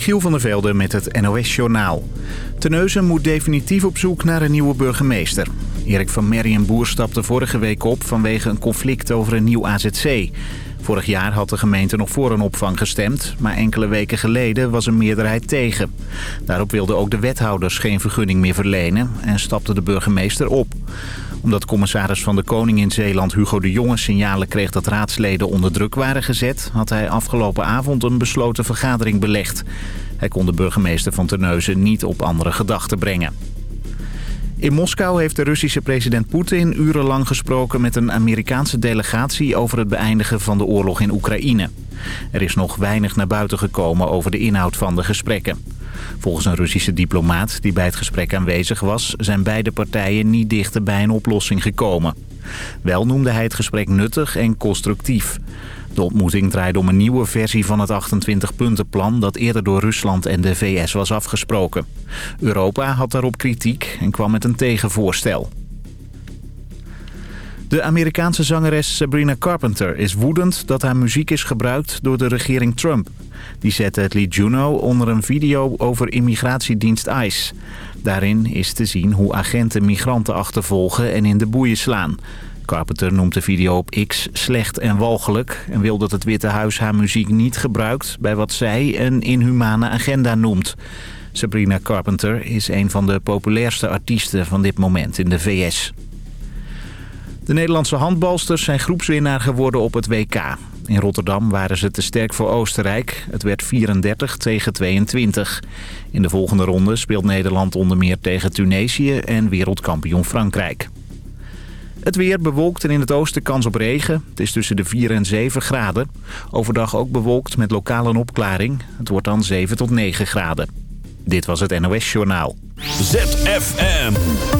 Michiel van der Velde met het NOS-journaal. Teneuzen moet definitief op zoek naar een nieuwe burgemeester. Erik van Merrienboer stapte vorige week op vanwege een conflict over een nieuw AZC. Vorig jaar had de gemeente nog voor een opvang gestemd... maar enkele weken geleden was een meerderheid tegen. Daarop wilden ook de wethouders geen vergunning meer verlenen... en stapte de burgemeester op omdat commissaris van de Koning in Zeeland Hugo de Jonge signalen kreeg dat raadsleden onder druk waren gezet... had hij afgelopen avond een besloten vergadering belegd. Hij kon de burgemeester van Terneuzen niet op andere gedachten brengen. In Moskou heeft de Russische president Poetin urenlang gesproken met een Amerikaanse delegatie over het beëindigen van de oorlog in Oekraïne. Er is nog weinig naar buiten gekomen over de inhoud van de gesprekken. Volgens een Russische diplomaat die bij het gesprek aanwezig was... zijn beide partijen niet dichter bij een oplossing gekomen. Wel noemde hij het gesprek nuttig en constructief. De ontmoeting draaide om een nieuwe versie van het 28-puntenplan... dat eerder door Rusland en de VS was afgesproken. Europa had daarop kritiek en kwam met een tegenvoorstel. De Amerikaanse zangeres Sabrina Carpenter is woedend dat haar muziek is gebruikt door de regering Trump. Die zette het lied Juno onder een video over immigratiedienst ICE. Daarin is te zien hoe agenten migranten achtervolgen en in de boeien slaan. Carpenter noemt de video op X slecht en walgelijk... en wil dat het Witte Huis haar muziek niet gebruikt... bij wat zij een inhumane agenda noemt. Sabrina Carpenter is een van de populairste artiesten van dit moment in de VS. De Nederlandse handbalsters zijn groepswinnaar geworden op het WK. In Rotterdam waren ze te sterk voor Oostenrijk. Het werd 34 tegen 22. In de volgende ronde speelt Nederland onder meer tegen Tunesië en wereldkampioen Frankrijk. Het weer bewolkt en in het oosten kans op regen. Het is tussen de 4 en 7 graden. Overdag ook bewolkt met lokale opklaring. Het wordt dan 7 tot 9 graden. Dit was het NOS Journaal. ZFM.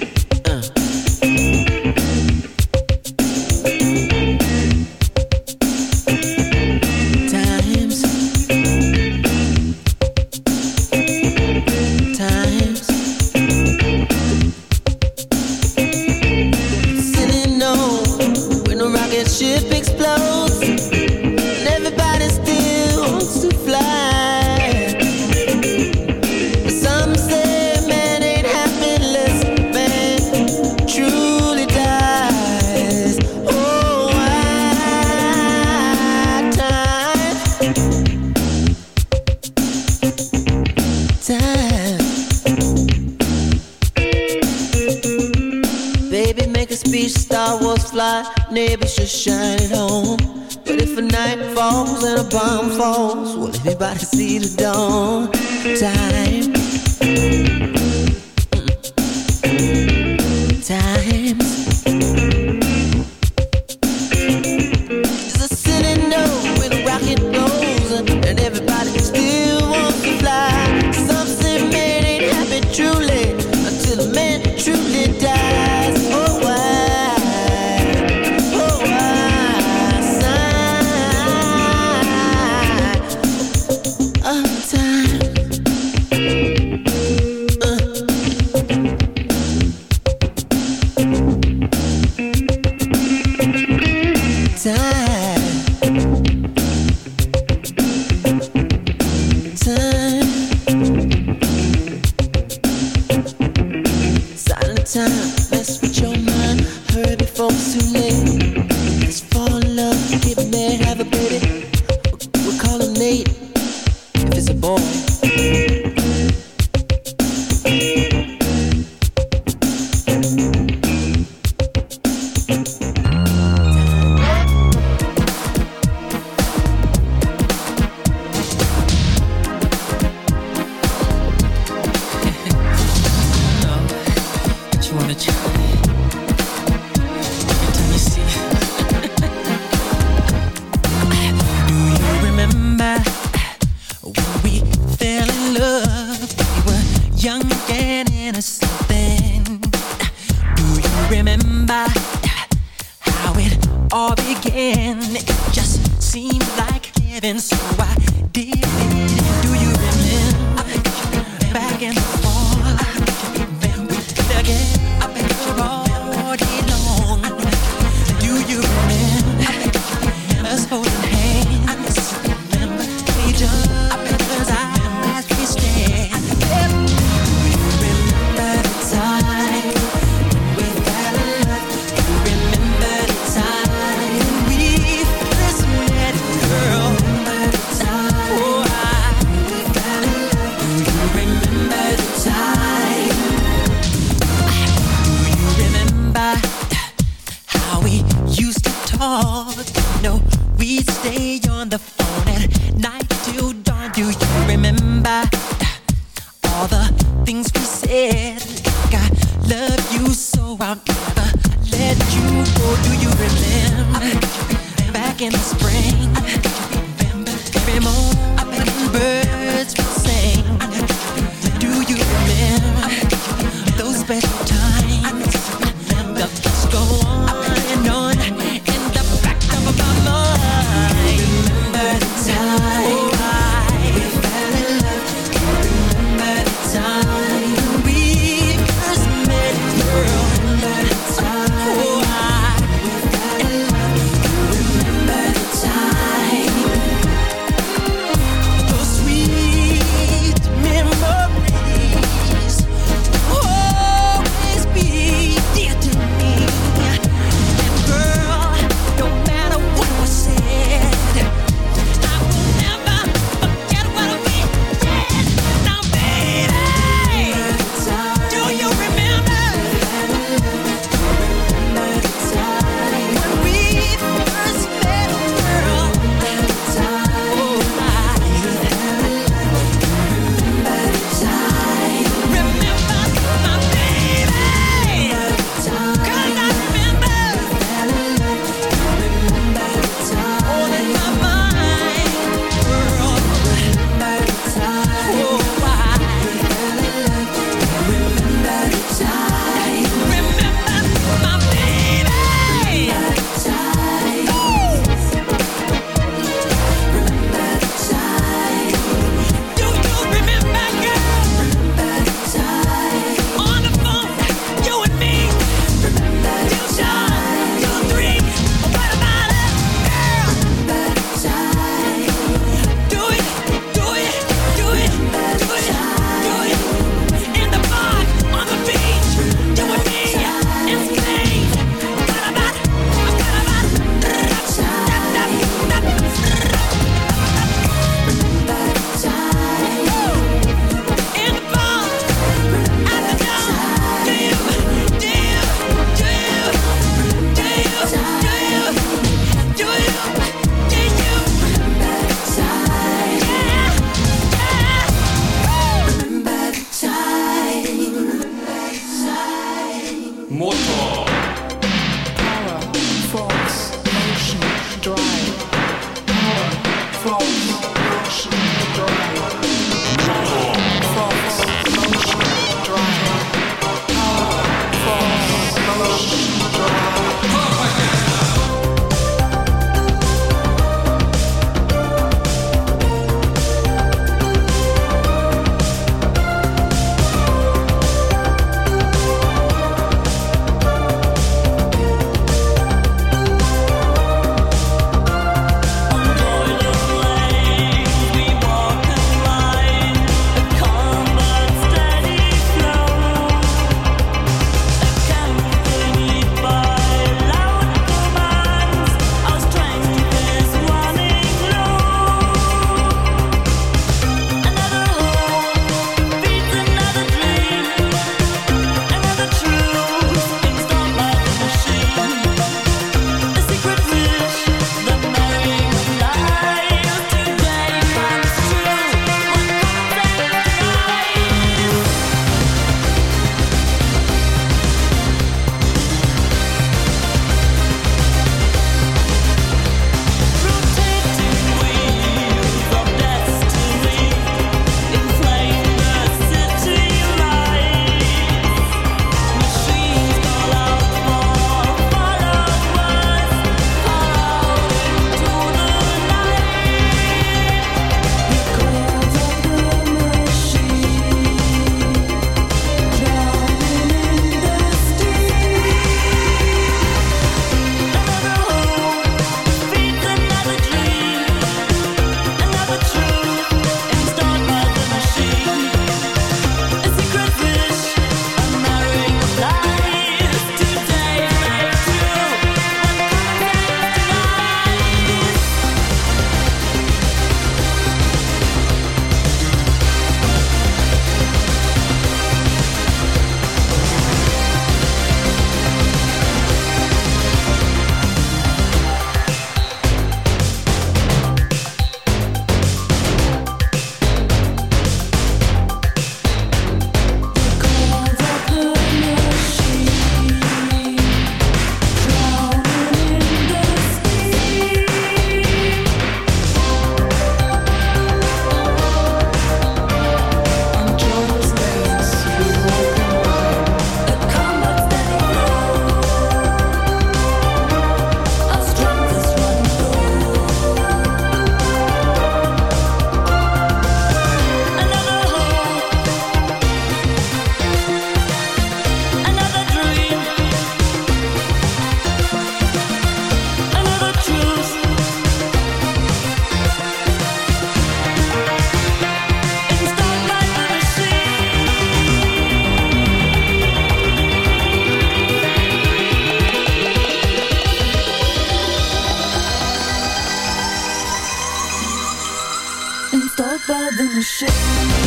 Stop by the machine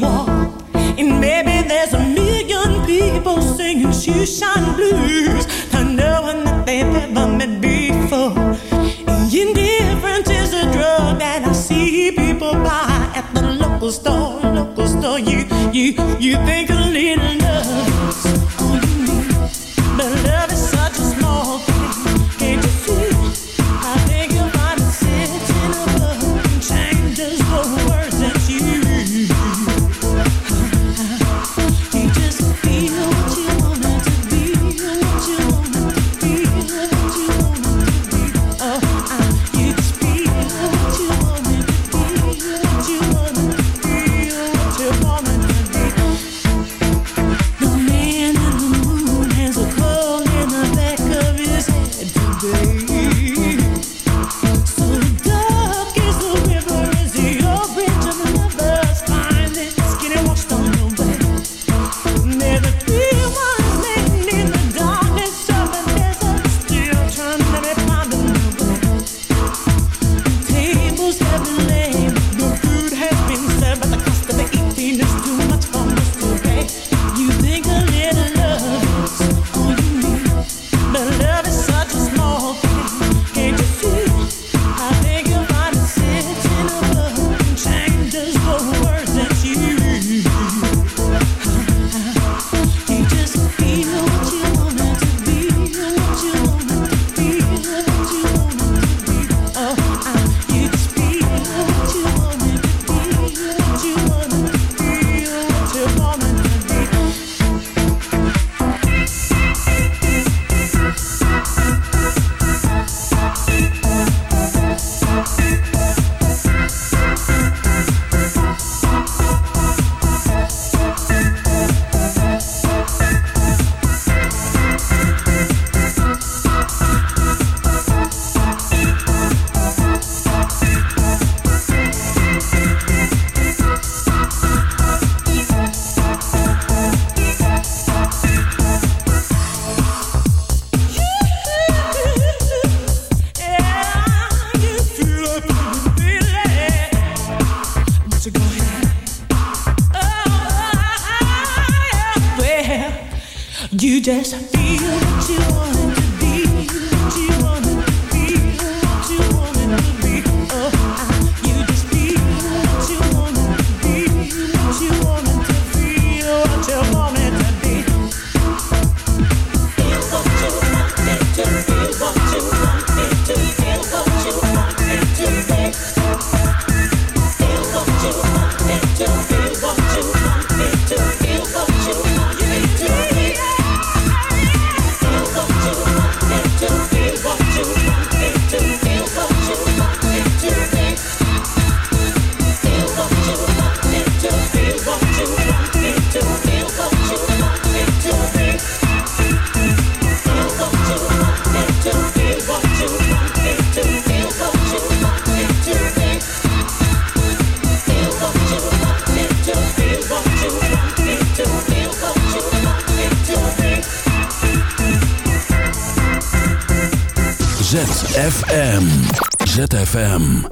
wall. And maybe there's a million people singing shoeshine blues to no one that they've ever met before. And indifference is a drug that I see people buy at the local store, local store. You, you, you think ZFM. ZFM.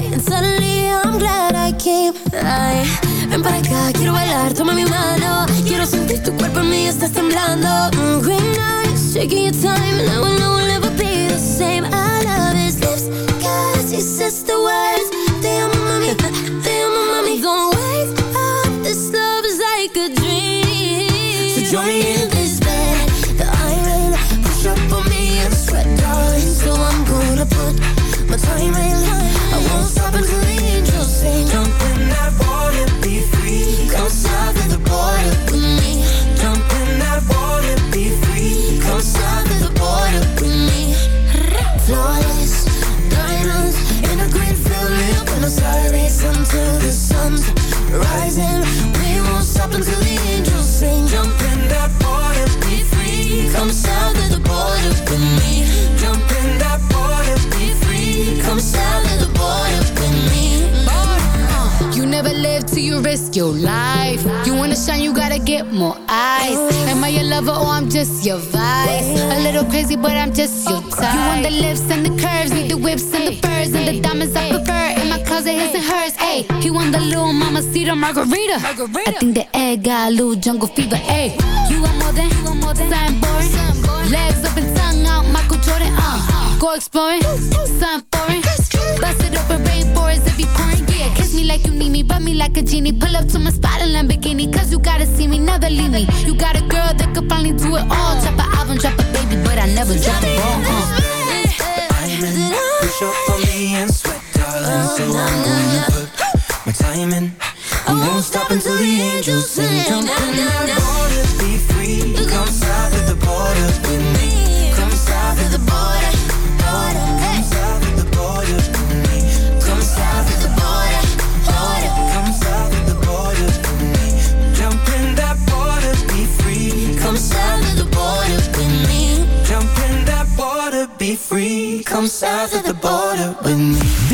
glad I came Ay, Ven para acá, quiero bailar, toma mi mano. Quiero sentir tu cuerpo en mí, estás temblando. Mm, Green eyes, taking your time And I will know we'll never be the same. I love his lips, cause he says the words. Te amo mami, te amo mami. Don't wake up, this love is like a dream. So join me in mama cedar margarita. I think the egg got a little jungle fever. Ayy, you want more than, you want more than something boring. Legs up and tongue out, Michael Jordan. Uh, go exploring, something foreign. Bust it open, rainforest if you pouring. Yeah, kiss me like you need me, rub me like a genie. Pull up to my spot in Lamborghini, cause you gotta see me, never leave me. You got a girl that could finally do it all. Drop an album, drop a baby, but I never drop a ball. Uh. Diamond, push up on me and sweat, darling So I'm gonna put my time in I won't stop until the angels Jump in be free Come south of the border with me. Come south of the border, border Come south of the border with me. Come south of the border, border. Come south of the border with me. Jump in that be free. Come south of the border with me. Jump in that be free. Come south of the border with me